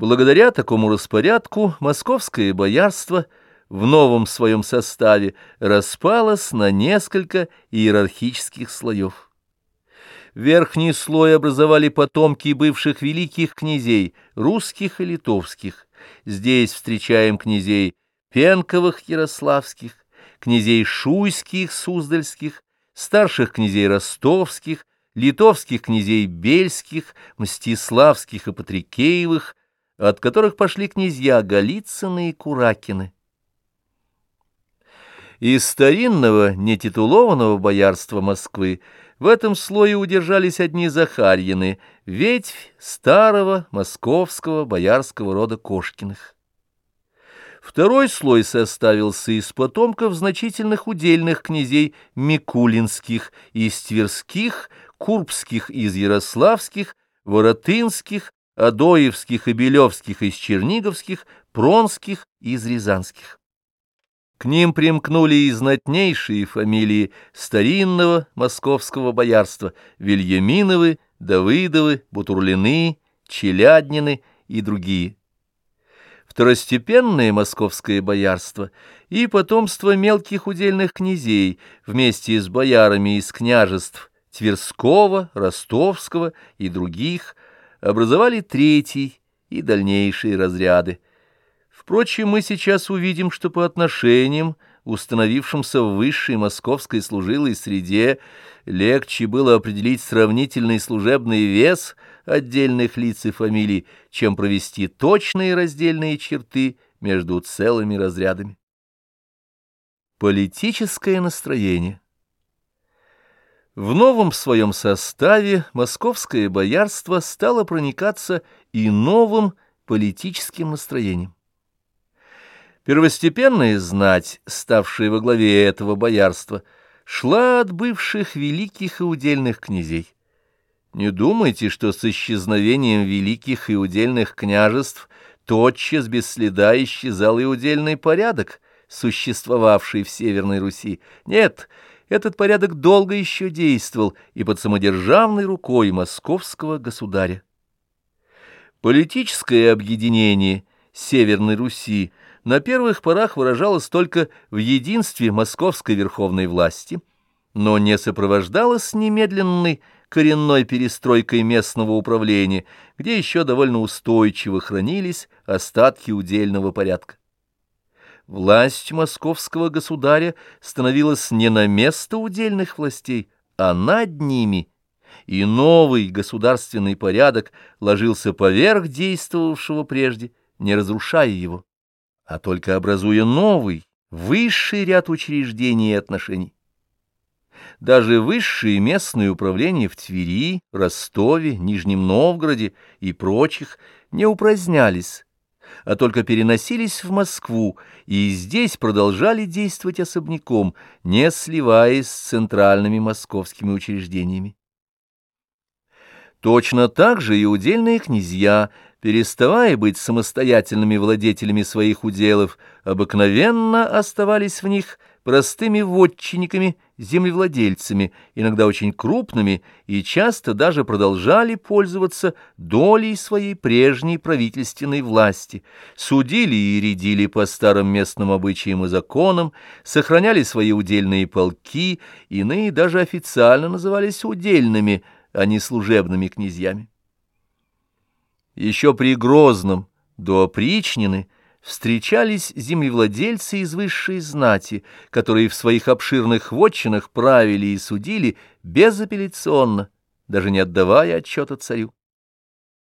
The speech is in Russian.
Благодаря такому распорядку московское боярство в новом своем составе распалось на несколько иерархических слоев. Верхний слой образовали потомки бывших великих князей, русских и литовских. Здесь встречаем князей Пенковых ярославских, князей Шуйских суздальских, старших князей ростовских, литовских князей Бельских, Мстиславских и Патрикеевых, от которых пошли князья Голицыны и Куракины. Из старинного, нетитулованного боярства Москвы в этом слое удержались одни Захарьины, ветвь старого московского боярского рода Кошкиных. Второй слой составился из потомков значительных удельных князей Микулинских, из Тверских, Курбских из Ярославских, Воротынских, Адоевских и Белевских из Черниговских, Пронских из Рязанских. К ним примкнули и знатнейшие фамилии старинного московского боярства Вильяминовы, Давыдовы, Бутурлины, Челяднины и другие. Второстепенное московское боярство и потомство мелких удельных князей вместе с боярами из княжеств Тверского, Ростовского и других образовали третий и дальнейшие разряды. Впрочем, мы сейчас увидим, что по отношениям, установившимся в высшей московской служилой среде, легче было определить сравнительный служебный вес отдельных лиц и фамилий, чем провести точные раздельные черты между целыми разрядами. Политическое настроение в новом своем составе московское боярство стало проникаться и новым политическим настроением. Первостепенная знать, ставшая во главе этого боярства, шла от бывших великих и удельных князей. Не думайте, что с исчезновением великих и удельных княжеств тотчас без следа исчезал и удельный порядок, существовавший в Северной Руси. Нет, этот порядок долго еще действовал и под самодержавной рукой московского государя. Политическое объединение Северной Руси на первых порах выражалось только в единстве московской верховной власти, но не сопровождалось немедленной коренной перестройкой местного управления, где еще довольно устойчиво хранились остатки удельного порядка. Власть московского государя становилась не на место удельных властей, а над ними, и новый государственный порядок ложился поверх действовавшего прежде, не разрушая его, а только образуя новый, высший ряд учреждений и отношений. Даже высшие местные управления в Твери, Ростове, Нижнем Новгороде и прочих не упразднялись, а только переносились в Москву и здесь продолжали действовать особняком, не сливаясь с центральными московскими учреждениями. Точно так же и удельные князья, переставая быть самостоятельными владетелями своих уделов, обыкновенно оставались в них простыми вотчинниками землевладельцами, иногда очень крупными, и часто даже продолжали пользоваться долей своей прежней правительственной власти, судили и рядили по старым местным обычаям и законам, сохраняли свои удельные полки, иные даже официально назывались удельными, а не служебными князьями. Еще при Грозном до опричнины – встречались землевладельцы из высшей знати, которые в своих обширных вотчинах правили и судили безапелляционно, даже не отдавая отчета царю.